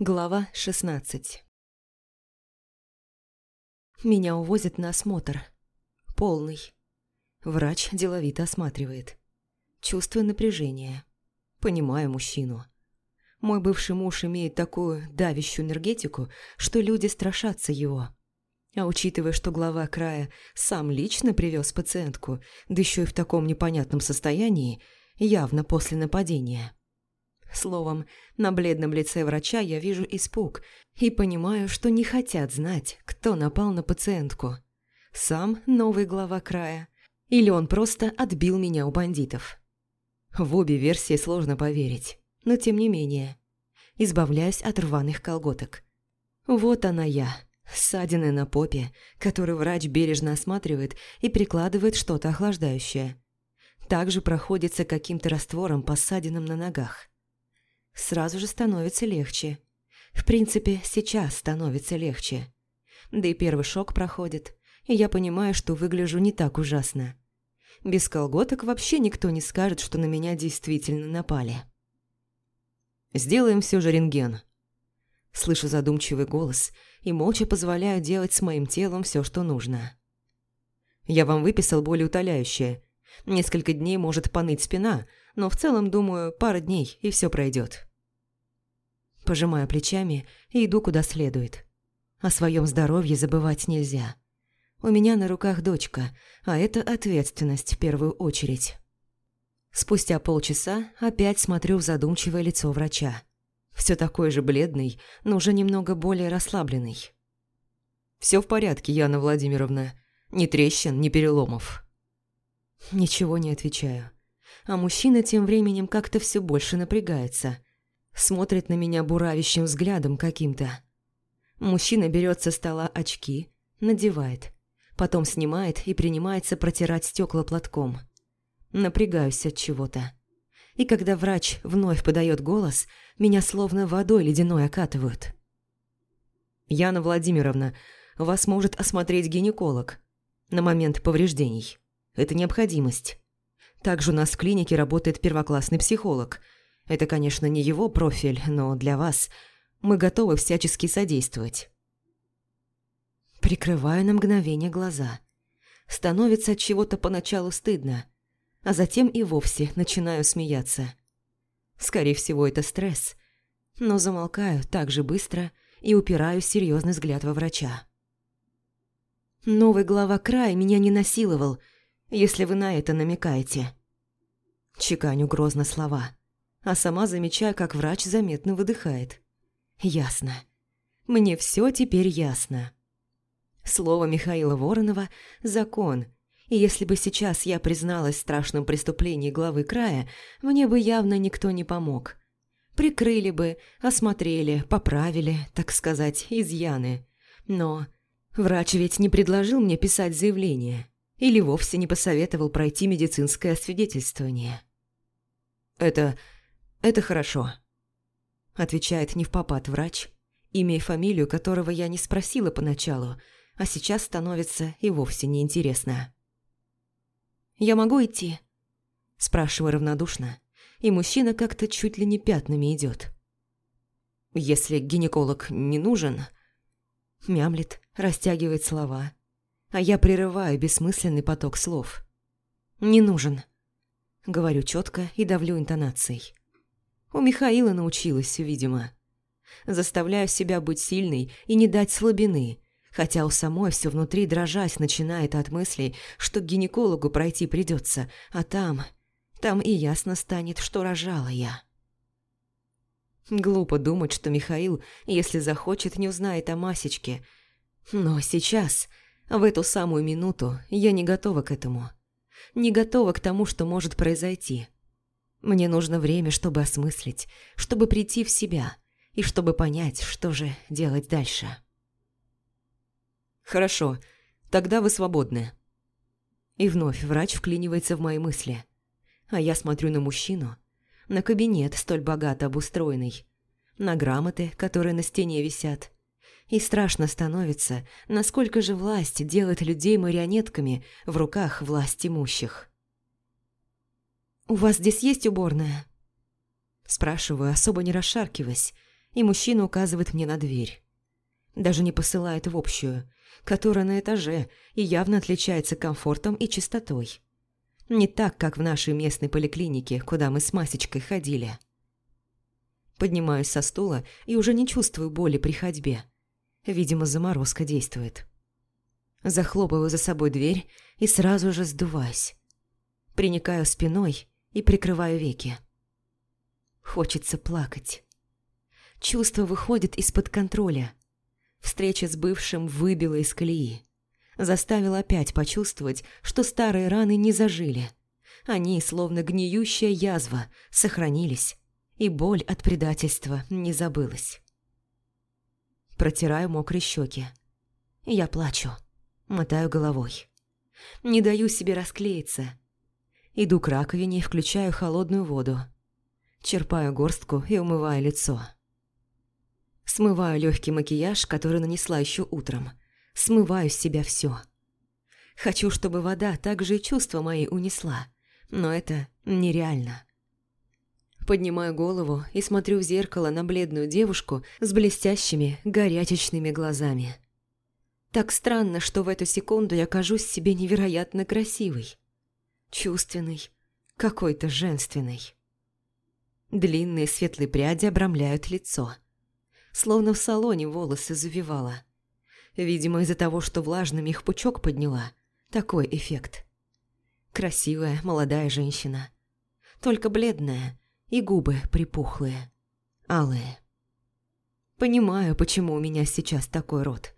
Глава 16 Меня увозят на осмотр. Полный. Врач деловито осматривает. Чувствую напряжение. Понимаю мужчину. Мой бывший муж имеет такую давящую энергетику, что люди страшатся его. А учитывая, что глава края сам лично привез пациентку, да еще и в таком непонятном состоянии, явно после нападения – Словом, на бледном лице врача я вижу испуг и понимаю, что не хотят знать, кто напал на пациентку. Сам новый глава края или он просто отбил меня у бандитов. В обе версии сложно поверить, но тем не менее. Избавляюсь от рваных колготок. Вот она я, ссадины на попе, которую врач бережно осматривает и прикладывает что-то охлаждающее. Также проходится каким-то раствором по ссадинам на ногах. Сразу же становится легче. В принципе, сейчас становится легче. Да и первый шок проходит, и я понимаю, что выгляжу не так ужасно. Без колготок вообще никто не скажет, что на меня действительно напали. «Сделаем все же рентген». Слышу задумчивый голос и молча позволяю делать с моим телом все, что нужно. Я вам выписал более утоляющее. Несколько дней может поныть спина, но в целом, думаю, пара дней, и все пройдет. Пожимаю плечами и иду куда следует. О своем здоровье забывать нельзя. У меня на руках дочка, а это ответственность в первую очередь. Спустя полчаса опять смотрю в задумчивое лицо врача. Все такой же бледный, но уже немного более расслабленный. Все в порядке, Яна Владимировна. Ни трещин, ни переломов. Ничего не отвечаю а мужчина тем временем как-то все больше напрягается. Смотрит на меня буравящим взглядом каким-то. Мужчина берет со стола очки, надевает, потом снимает и принимается протирать стекла платком. Напрягаюсь от чего-то. И когда врач вновь подает голос, меня словно водой ледяной окатывают. «Яна Владимировна, вас может осмотреть гинеколог на момент повреждений. Это необходимость. Также у нас в клинике работает первоклассный психолог. Это, конечно, не его профиль, но для вас мы готовы всячески содействовать. Прикрываю на мгновение глаза. Становится от чего-то поначалу стыдно, а затем и вовсе начинаю смеяться. Скорее всего, это стресс. Но замолкаю так же быстро и упираю серьезный взгляд во врача. Новый глава края меня не насиловал – если вы на это намекаете. Чеканю грозно слова, а сама замечаю, как врач заметно выдыхает. Ясно. Мне все теперь ясно. Слово Михаила Воронова – закон, и если бы сейчас я призналась в страшном преступлении главы края, мне бы явно никто не помог. Прикрыли бы, осмотрели, поправили, так сказать, изъяны. Но врач ведь не предложил мне писать заявление – или вовсе не посоветовал пройти медицинское освидетельствование. «Это... это хорошо», – отвечает не в попад врач, имя и фамилию которого я не спросила поначалу, а сейчас становится и вовсе неинтересно. «Я могу идти?» – спрашиваю равнодушно, и мужчина как-то чуть ли не пятнами идет. «Если гинеколог не нужен...» Мямлет, растягивает слова – а я прерываю бессмысленный поток слов. «Не нужен», — говорю четко и давлю интонацией. У Михаила научилась, видимо. Заставляю себя быть сильной и не дать слабины, хотя у самой все внутри дрожать начинает от мыслей, что к гинекологу пройти придется, а там... Там и ясно станет, что рожала я. Глупо думать, что Михаил, если захочет, не узнает о масечке. Но сейчас в эту самую минуту я не готова к этому. Не готова к тому, что может произойти. Мне нужно время, чтобы осмыслить, чтобы прийти в себя и чтобы понять, что же делать дальше. «Хорошо, тогда вы свободны». И вновь врач вклинивается в мои мысли. А я смотрю на мужчину, на кабинет столь богато обустроенный, на грамоты, которые на стене висят, и страшно становится, насколько же власть делает людей марионетками в руках власть имущих. «У вас здесь есть уборная?» Спрашиваю, особо не расшаркиваясь, и мужчина указывает мне на дверь. Даже не посылает в общую, которая на этаже и явно отличается комфортом и чистотой. Не так, как в нашей местной поликлинике, куда мы с Масечкой ходили. Поднимаюсь со стула и уже не чувствую боли при ходьбе. Видимо, заморозка действует. Захлопываю за собой дверь и сразу же сдуваюсь. Приникаю спиной и прикрываю веки. Хочется плакать. Чувство выходит из-под контроля. Встреча с бывшим выбила из колеи. Заставила опять почувствовать, что старые раны не зажили. Они, словно гниющая язва, сохранились, и боль от предательства не забылась. Протираю мокрые щеки. Я плачу, мотаю головой. Не даю себе расклеиться. Иду к раковине и включаю холодную воду. Черпаю горстку и умываю лицо. Смываю легкий макияж, который нанесла еще утром. Смываю с себя все. Хочу, чтобы вода также и чувства мои унесла, но это нереально. Поднимаю голову и смотрю в зеркало на бледную девушку с блестящими, горячечными глазами. Так странно, что в эту секунду я кажусь себе невероятно красивой. Чувственной, какой-то женственной. Длинные светлые пряди обрамляют лицо. Словно в салоне волосы завивала. Видимо, из-за того, что влажным их пучок подняла. Такой эффект. Красивая, молодая женщина. Только бледная, и губы припухлые, алые. Понимаю, почему у меня сейчас такой рот.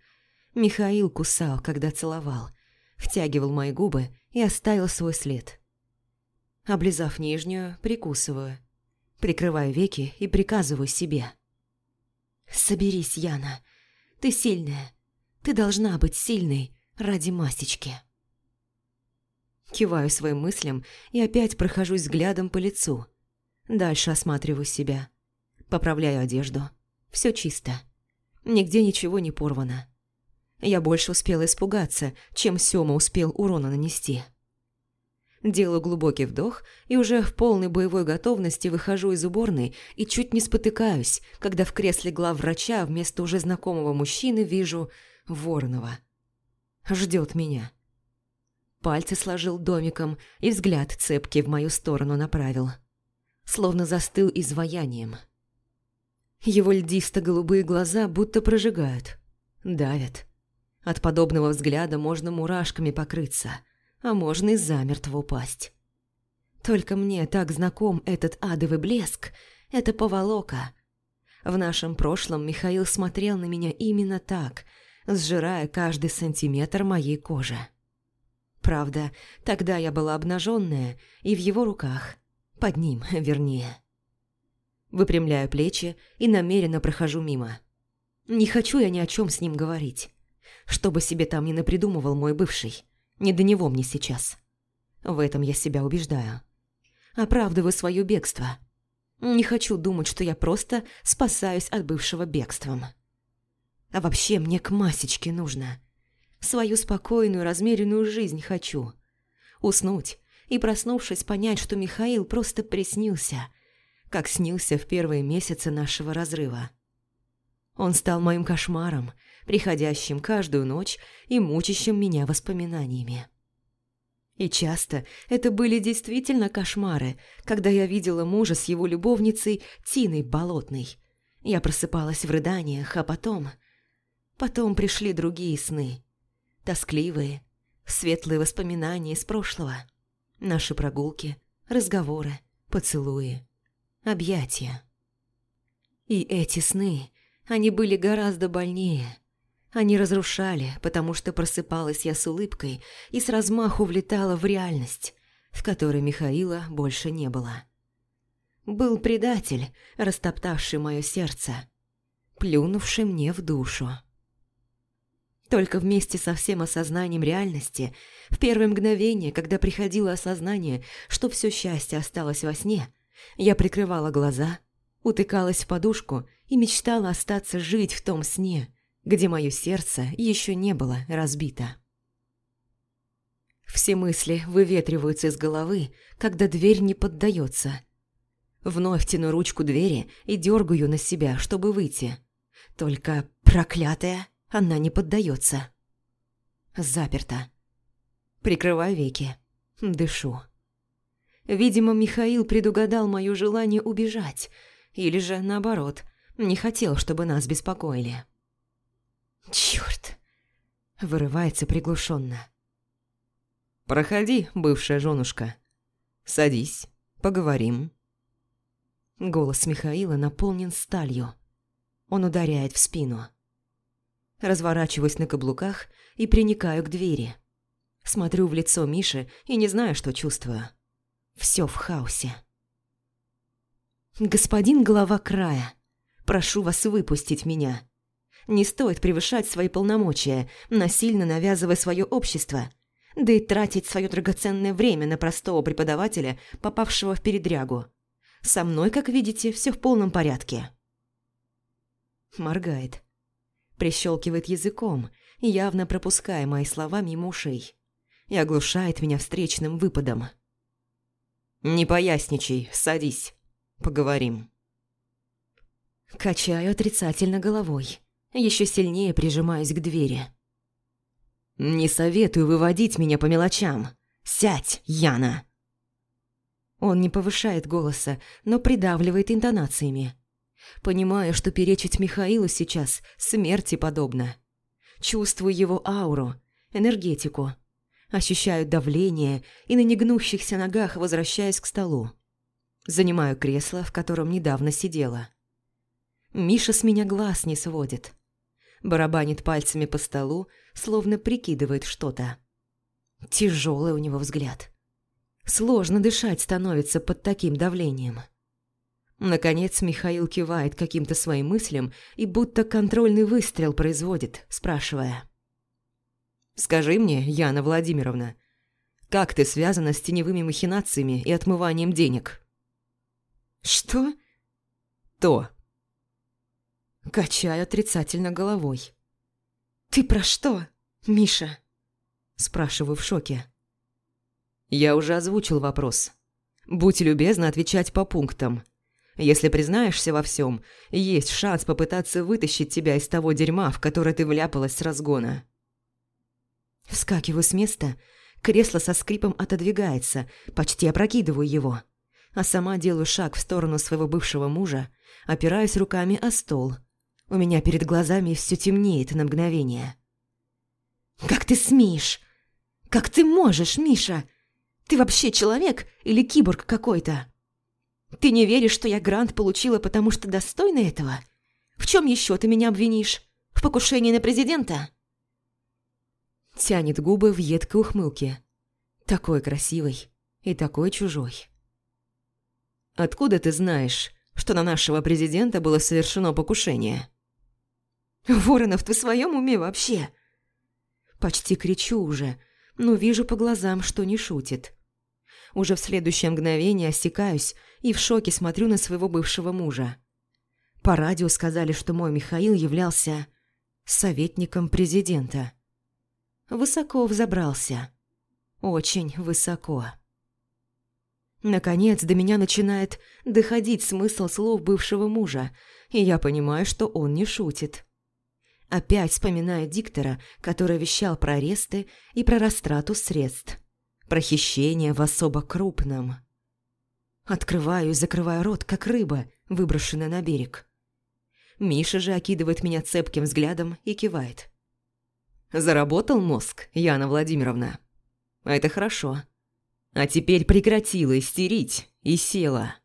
Михаил кусал, когда целовал, втягивал мои губы и оставил свой след. Облизав нижнюю, прикусываю. Прикрываю веки и приказываю себе. «Соберись, Яна. Ты сильная. Ты должна быть сильной ради масечки». Киваю своим мыслям и опять прохожусь взглядом по лицу – Дальше осматриваю себя. Поправляю одежду. Все чисто. Нигде ничего не порвано. Я больше успела испугаться, чем Сёма успел урона нанести. Делаю глубокий вдох и уже в полной боевой готовности выхожу из уборной и чуть не спотыкаюсь, когда в кресле главврача вместо уже знакомого мужчины вижу Воронова. Ждет меня. Пальцы сложил домиком и взгляд цепкий в мою сторону направил словно застыл изваянием. Его льдисто-голубые глаза будто прожигают, давят. От подобного взгляда можно мурашками покрыться, а можно и замертво упасть. Только мне так знаком этот адовый блеск, это поволока. В нашем прошлом Михаил смотрел на меня именно так, сжирая каждый сантиметр моей кожи. Правда, тогда я была обнаженная и в его руках – под ним, вернее. Выпрямляю плечи и намеренно прохожу мимо. Не хочу я ни о чем с ним говорить. Что бы себе там ни напридумывал мой бывший, не до него мне сейчас. В этом я себя убеждаю. Оправдываю свое бегство. Не хочу думать, что я просто спасаюсь от бывшего бегством. А вообще мне к масечке нужно. Свою спокойную, размеренную жизнь хочу. Уснуть, и, проснувшись, понять, что Михаил просто приснился, как снился в первые месяцы нашего разрыва. Он стал моим кошмаром, приходящим каждую ночь и мучащим меня воспоминаниями. И часто это были действительно кошмары, когда я видела мужа с его любовницей Тиной Болотной. Я просыпалась в рыданиях, а потом... Потом пришли другие сны. Тоскливые, светлые воспоминания из прошлого. Наши прогулки, разговоры, поцелуи, объятия. И эти сны, они были гораздо больнее. Они разрушали, потому что просыпалась я с улыбкой и с размаху влетала в реальность, в которой Михаила больше не было. Был предатель, растоптавший мое сердце, плюнувший мне в душу. Только вместе со всем осознанием реальности, в первое мгновение, когда приходило осознание, что все счастье осталось во сне, я прикрывала глаза, утыкалась в подушку и мечтала остаться жить в том сне, где мое сердце еще не было разбито. Все мысли выветриваются из головы, когда дверь не поддается. Вновь тяну ручку двери и дергаю на себя, чтобы выйти. Только проклятая, она не поддается. Заперта. Прикрываю веки. Дышу. Видимо, Михаил предугадал мое желание убежать. Или же, наоборот, не хотел, чтобы нас беспокоили. Черт! Вырывается приглушенно. «Проходи, бывшая женушка. Садись, поговорим». Голос Михаила наполнен сталью. Он ударяет в спину. Разворачиваюсь на каблуках и приникаю к двери. Смотрю в лицо Миши и не знаю, что чувствую. Все в хаосе. «Господин глава края, прошу вас выпустить меня. Не стоит превышать свои полномочия, насильно навязывая свое общество, да и тратить свое драгоценное время на простого преподавателя, попавшего в передрягу. Со мной, как видите, все в полном порядке». Моргает. Прищелкивает языком, явно пропуская мои слова мимо ушей. И оглушает меня встречным выпадом. «Не поясничай, садись. Поговорим». Качаю отрицательно головой. Еще сильнее прижимаюсь к двери. «Не советую выводить меня по мелочам. Сядь, Яна!» Он не повышает голоса, но придавливает интонациями. Понимаю, что перечить Михаилу сейчас смерти подобно. Чувствую его ауру, энергетику. Ощущаю давление и на негнущихся ногах возвращаюсь к столу. Занимаю кресло, в котором недавно сидела. Миша с меня глаз не сводит. Барабанит пальцами по столу, словно прикидывает что-то. Тяжелый у него взгляд. Сложно дышать становится под таким давлением. Наконец Михаил кивает каким-то своим мыслям и будто контрольный выстрел производит, спрашивая. «Скажи мне, Яна Владимировна, как ты связана с теневыми махинациями и отмыванием денег?» «Что?» «То». Качаю отрицательно головой. «Ты про что, Миша?» Спрашиваю в шоке. Я уже озвучил вопрос. Будь любезна отвечать по пунктам. Если признаешься во всем, есть шанс попытаться вытащить тебя из того дерьма, в которое ты вляпалась с разгона. Вскакиваю с места, кресло со скрипом отодвигается, почти опрокидываю его, а сама делаю шаг в сторону своего бывшего мужа, опираюсь руками о стол. У меня перед глазами все темнеет на мгновение. «Как ты смеешь? Как ты можешь, Миша? Ты вообще человек или киборг какой-то?» Ты не веришь, что я грант получила, потому что достойна этого? В чем еще ты меня обвинишь? В покушении на президента?» Тянет губы в едкой ухмылке. Такой красивый и такой чужой. «Откуда ты знаешь, что на нашего президента было совершено покушение?» «Воронов, ты в своем уме вообще?» Почти кричу уже, но вижу по глазам, что не шутит. Уже в следующее мгновение осекаюсь и в шоке смотрю на своего бывшего мужа. По радио сказали, что мой Михаил являлся советником президента. Высоко взобрался. Очень высоко. Наконец до меня начинает доходить смысл слов бывшего мужа, и я понимаю, что он не шутит. Опять вспоминаю диктора, который вещал про аресты и про растрату средств. Про хищение в особо крупном. Открываю и закрываю рот, как рыба, выброшенная на берег. Миша же окидывает меня цепким взглядом и кивает. «Заработал мозг, Яна Владимировна. Это хорошо. А теперь прекратила истерить и села».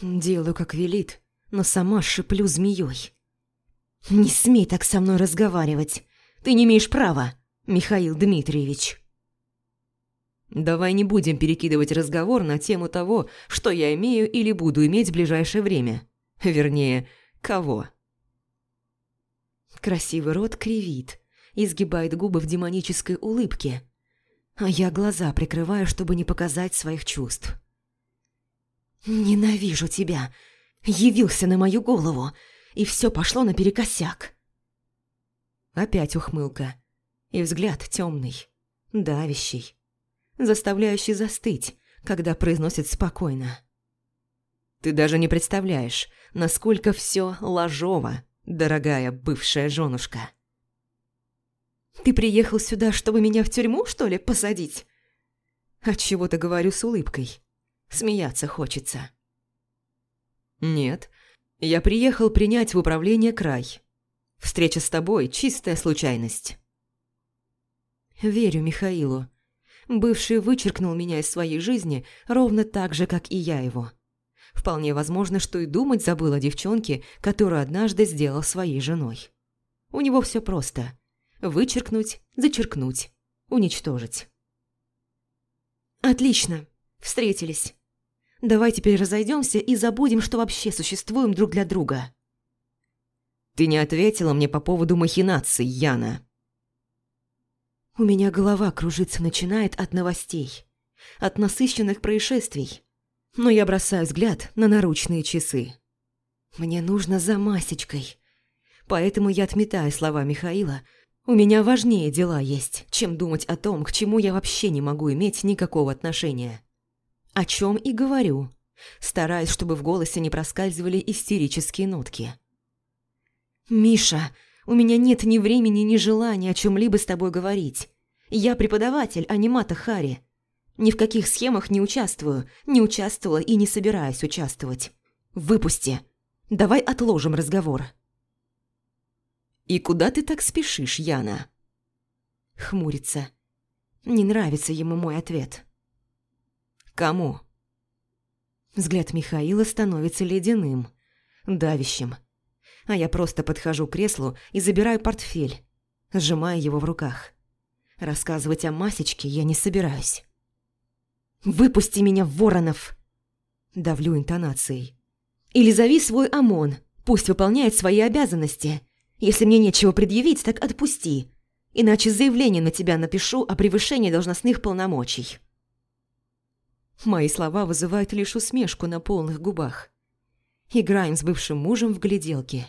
Делаю, как велит, но сама шиплю змеей. «Не смей так со мной разговаривать. Ты не имеешь права, Михаил Дмитриевич». Давай не будем перекидывать разговор на тему того, что я имею или буду иметь в ближайшее время. Вернее, кого. Красивый рот кривит, изгибает губы в демонической улыбке, а я глаза прикрываю, чтобы не показать своих чувств. «Ненавижу тебя! Явился на мою голову, и все пошло наперекосяк!» Опять ухмылка, и взгляд темный, давящий заставляющий застыть, когда произносит спокойно. Ты даже не представляешь, насколько все ложово, дорогая бывшая женушка. Ты приехал сюда, чтобы меня в тюрьму, что ли, посадить? Отчего-то говорю с улыбкой. Смеяться хочется. Нет, я приехал принять в управление край. Встреча с тобой – чистая случайность. Верю Михаилу. Бывший вычеркнул меня из своей жизни ровно так же, как и я его. Вполне возможно, что и думать забыл о девчонке, которую однажды сделал своей женой. У него все просто. Вычеркнуть, зачеркнуть, уничтожить. Отлично, встретились. Давай теперь разойдемся и забудем, что вообще существуем друг для друга. Ты не ответила мне по поводу махинаций, Яна. У меня голова кружиться начинает от новостей, от насыщенных происшествий но я бросаю взгляд на наручные часы. Мне нужно за масечкой. Поэтому я отметаю слова Михаила. У меня важнее дела есть, чем думать о том, к чему я вообще не могу иметь никакого отношения. О чем и говорю, стараясь, чтобы в голосе не проскальзывали истерические нотки. «Миша, у меня нет ни времени, ни желания о чем-либо с тобой говорить. Я преподаватель, а не Мата Хари. Ни в каких схемах не участвую, не участвовала и не собираюсь участвовать. Выпусти. Давай отложим разговор. «И куда ты так спешишь, Яна?» Хмурится. Не нравится ему мой ответ. «Кому?» Взгляд Михаила становится ледяным, давящим. А я просто подхожу к креслу и забираю портфель, сжимая его в руках. Рассказывать о масечке я не собираюсь. «Выпусти меня, Воронов!» Давлю интонацией. «Или зови свой ОМОН, пусть выполняет свои обязанности. Если мне нечего предъявить, так отпусти. Иначе заявление на тебя напишу о превышении должностных полномочий». Мои слова вызывают лишь усмешку на полных губах. Играем с бывшим мужем в гляделки.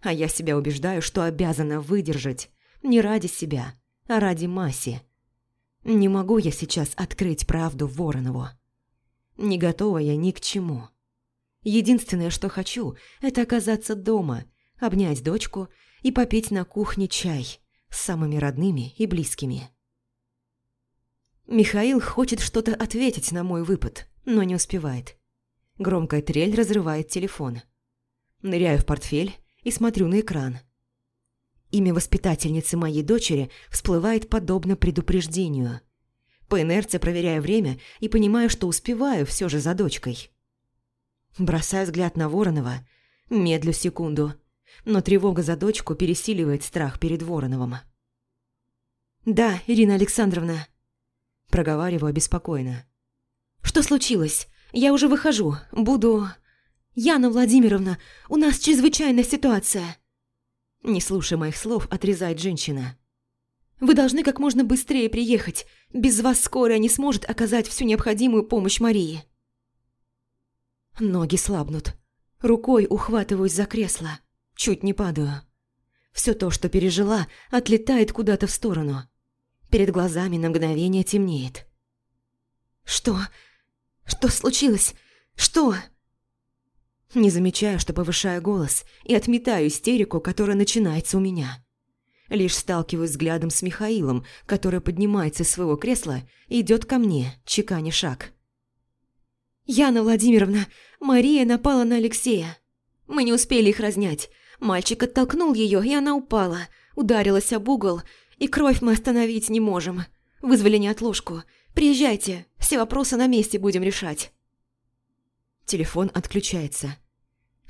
А я себя убеждаю, что обязана выдержать. Не ради себя, ради Маси. Не могу я сейчас открыть правду Воронову. Не готова я ни к чему. Единственное, что хочу, это оказаться дома, обнять дочку и попить на кухне чай с самыми родными и близкими. Михаил хочет что-то ответить на мой выпад, но не успевает. Громкая трель разрывает телефон. Ныряю в портфель и смотрю на экран. Имя воспитательницы моей дочери всплывает подобно предупреждению. По инерции проверяю время и понимаю, что успеваю все же за дочкой. Бросаю взгляд на Воронова, медлю секунду, но тревога за дочку пересиливает страх перед Вороновым. «Да, Ирина Александровна», – проговариваю беспокойно. «Что случилось? Я уже выхожу. Буду...» «Яна Владимировна, у нас чрезвычайная ситуация!» Не слушая моих слов, отрезает женщина. «Вы должны как можно быстрее приехать. Без вас скорая не сможет оказать всю необходимую помощь Марии». Ноги слабнут. Рукой ухватываюсь за кресло. Чуть не падаю. Все то, что пережила, отлетает куда-то в сторону. Перед глазами на мгновение темнеет. «Что? Что случилось? Что?» Не замечаю, что повышаю голос и отметаю истерику, которая начинается у меня. Лишь сталкиваюсь взглядом с Михаилом, который поднимается из своего кресла и идет ко мне, чеканя шаг. «Яна Владимировна, Мария напала на Алексея. Мы не успели их разнять. Мальчик оттолкнул ее, и она упала, ударилась об угол, и кровь мы остановить не можем. Вызвали неотложку. Приезжайте, все вопросы на месте будем решать». Телефон отключается.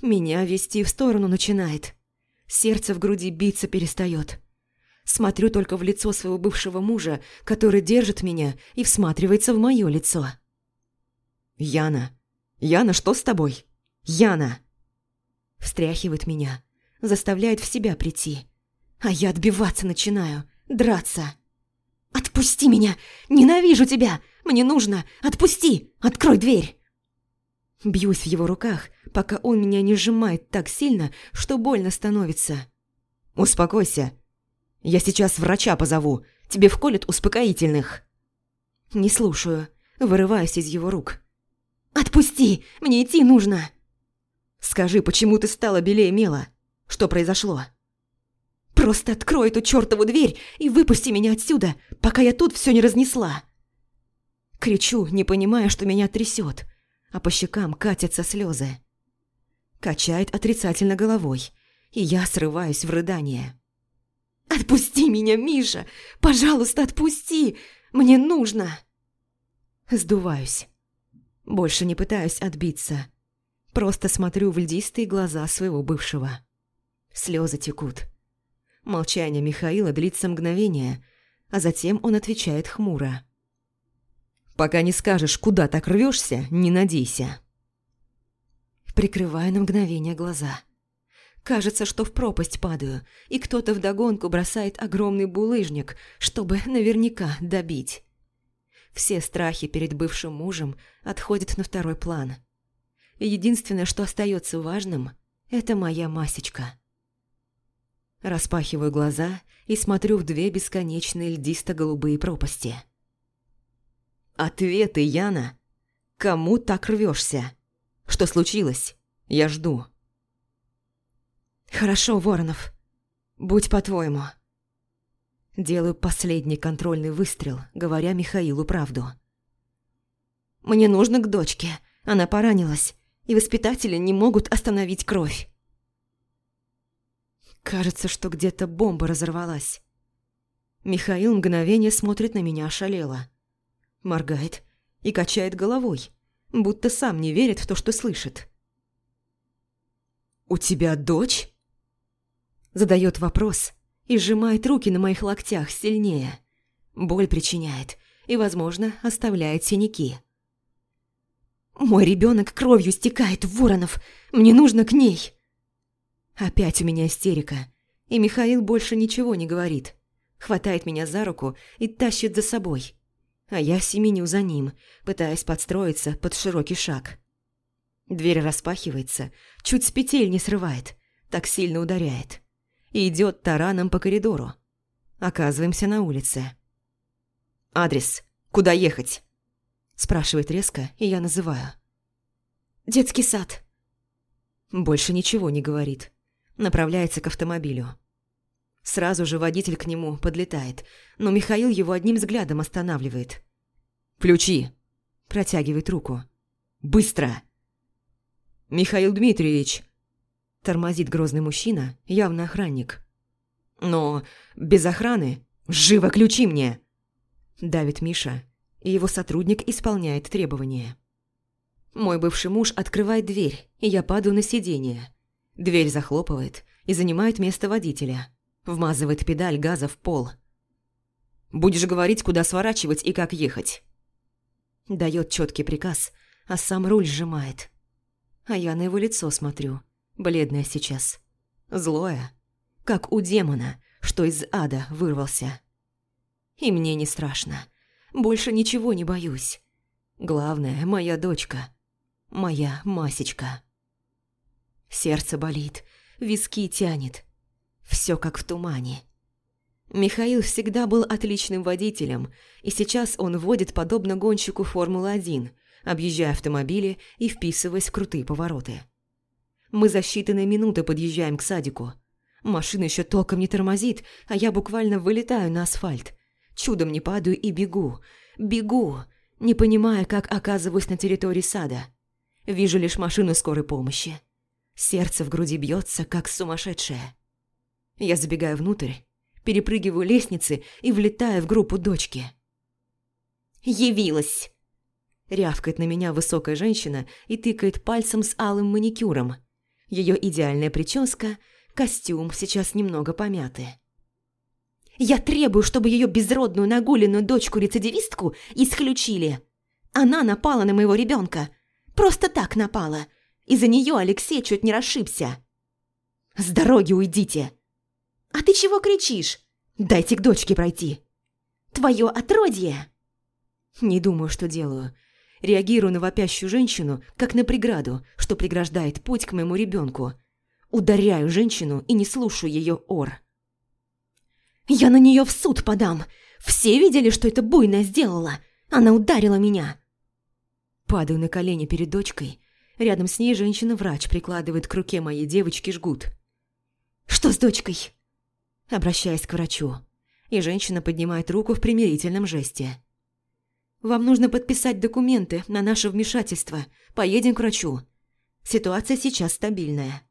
Меня вести в сторону начинает. Сердце в груди биться перестает. Смотрю только в лицо своего бывшего мужа, который держит меня и всматривается в мое лицо. «Яна! Яна, что с тобой? Яна!» Встряхивает меня, заставляет в себя прийти. А я отбиваться начинаю, драться. «Отпусти меня! Ненавижу тебя! Мне нужно! Отпусти! Открой дверь!» Бьюсь в его руках, пока он меня не сжимает так сильно, что больно становится. «Успокойся. Я сейчас врача позову. Тебе вколят успокоительных». Не слушаю, вырываюсь из его рук. Отпусти! Мне идти нужно!» «Скажи, почему ты стала белее мела? Что произошло?» «Просто открой эту чертову дверь и выпусти меня отсюда, пока я тут все не разнесла!» Кричу, не понимая, что меня трясет, а по щекам катятся слезы. Качает отрицательно головой, и я срываюсь в рыдание. «Отпусти меня, Миша! Пожалуйста, отпусти! Мне нужно!» Сдуваюсь. Больше не пытаюсь отбиться. Просто смотрю в льдистые глаза своего бывшего. Слезы текут. Молчание Михаила длится мгновение, а затем он отвечает хмуро. «Пока не скажешь, куда так рвешься, не надейся». Прикрываю на мгновение глаза. Кажется, что в пропасть падаю, и кто-то вдогонку бросает огромный булыжник, чтобы наверняка добить. Все страхи перед бывшим мужем отходят на второй план. Единственное, что остается важным, это моя масечка. Распахиваю глаза и смотрю в две бесконечные льдисто-голубые пропасти. «Ответы, Яна! Кому так рвешься? Что случилось? Я жду». «Хорошо, Воронов. Будь по-твоему». Делаю последний контрольный выстрел, говоря Михаилу правду. «Мне нужно к дочке. Она поранилась, и воспитатели не могут остановить кровь». Кажется, что где-то бомба разорвалась. Михаил мгновение смотрит на меня ошалело. Моргает и качает головой, будто сам не верит в то, что слышит. «У тебя дочь?» Задает вопрос, и сжимает руки на моих локтях сильнее. Боль причиняет и, возможно, оставляет синяки. «Мой ребенок кровью стекает, Воронов! Мне нужно к ней!» Опять у меня истерика, и Михаил больше ничего не говорит. Хватает меня за руку и тащит за собой. А я семеню за ним, пытаясь подстроиться под широкий шаг. Дверь распахивается, чуть с петель не срывает, так сильно ударяет и идет тараном по коридору. Оказываемся на улице. «Адрес. Куда ехать?» Спрашивает резко, и я называю. «Детский сад». Больше ничего не говорит. Направляется к автомобилю. Сразу же водитель к нему подлетает, но Михаил его одним взглядом останавливает. «Ключи!» Протягивает руку. «Быстро!» «Михаил Дмитриевич!» Тормозит грозный мужчина, явно охранник. «Но без охраны? Живо ключи мне!» Давит Миша, и его сотрудник исполняет требования. Мой бывший муж открывает дверь, и я падаю на сиденье. Дверь захлопывает и занимает место водителя. Вмазывает педаль газа в пол. «Будешь говорить, куда сворачивать и как ехать». Дает четкий приказ, а сам руль сжимает. А я на его лицо смотрю бледное сейчас. Злое, как у демона, что из ада вырвался. И мне не страшно. Больше ничего не боюсь. Главное, моя дочка. Моя Масечка. Сердце болит, виски тянет. Все как в тумане. Михаил всегда был отличным водителем, и сейчас он водит подобно гонщику Формулы-1, объезжая автомобили и вписываясь в крутые повороты. Мы за считанные минуты подъезжаем к садику. Машина еще толком не тормозит, а я буквально вылетаю на асфальт. Чудом не падаю и бегу. Бегу, не понимая, как оказываюсь на территории сада. Вижу лишь машину скорой помощи. Сердце в груди бьется, как сумасшедшее. Я забегаю внутрь, перепрыгиваю лестницы и влетаю в группу дочки. «Явилась!» Рявкает на меня высокая женщина и тыкает пальцем с алым маникюром – ее идеальная прическа, костюм сейчас немного помяты. «Я требую, чтобы ее безродную нагуленную дочку-рецидивистку исключили. Она напала на моего ребенка. Просто так напала. Из-за нее Алексей чуть не расшибся. С дороги уйдите!» «А ты чего кричишь? Дайте к дочке пройти!» «Твое отродье!» «Не думаю, что делаю. Реагирую на вопящую женщину, как на преграду, что преграждает путь к моему ребенку. Ударяю женщину и не слушаю ее ор. «Я на нее в суд подам! Все видели, что это буйная сделала! Она ударила меня!» Падаю на колени перед дочкой. Рядом с ней женщина-врач прикладывает к руке моей девочки жгут. «Что с дочкой?» Обращаясь к врачу. И женщина поднимает руку в примирительном жесте. «Вам нужно подписать документы на наше вмешательство. Поедем к врачу. Ситуация сейчас стабильная».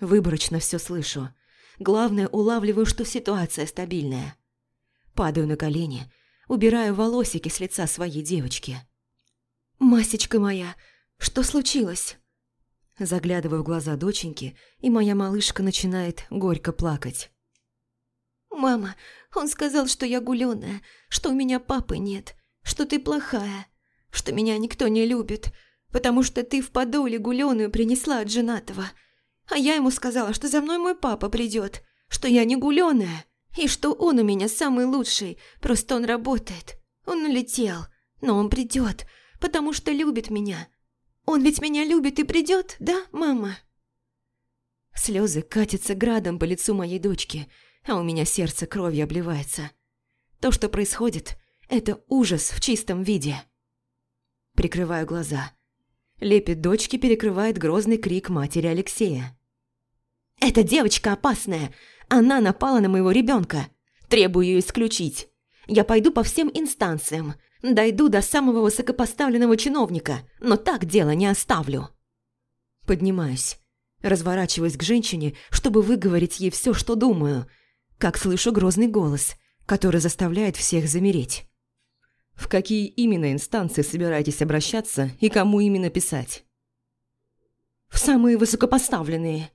Выборочно все слышу. Главное, улавливаю, что ситуация стабильная. Падаю на колени, убираю волосики с лица своей девочки. «Масечка моя, что случилось?» Заглядываю в глаза доченьки, и моя малышка начинает горько плакать. «Мама, он сказал, что я гулёная, что у меня папы нет, что ты плохая, что меня никто не любит, потому что ты в подоле гулёную принесла от женатого. А я ему сказала, что за мной мой папа придет, что я не гулёная, и что он у меня самый лучший, просто он работает. Он улетел, но он придет, потому что любит меня. Он ведь меня любит и придет, да, мама?» Слезы катятся градом по лицу моей дочки, а у меня сердце кровью обливается. То, что происходит, это ужас в чистом виде. Прикрываю глаза. Лепит дочки перекрывает грозный крик матери Алексея. «Эта девочка опасная! Она напала на моего ребенка! Требую ее исключить! Я пойду по всем инстанциям, дойду до самого высокопоставленного чиновника, но так дело не оставлю!» Поднимаюсь, разворачиваюсь к женщине, чтобы выговорить ей все, что думаю, как слышу грозный голос, который заставляет всех замереть. В какие именно инстанции собираетесь обращаться и кому именно писать? В самые высокопоставленные.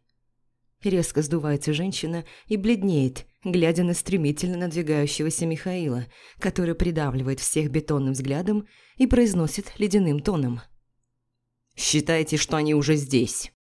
Резко сдувается женщина и бледнеет, глядя на стремительно надвигающегося Михаила, который придавливает всех бетонным взглядом и произносит ледяным тоном. «Считайте, что они уже здесь».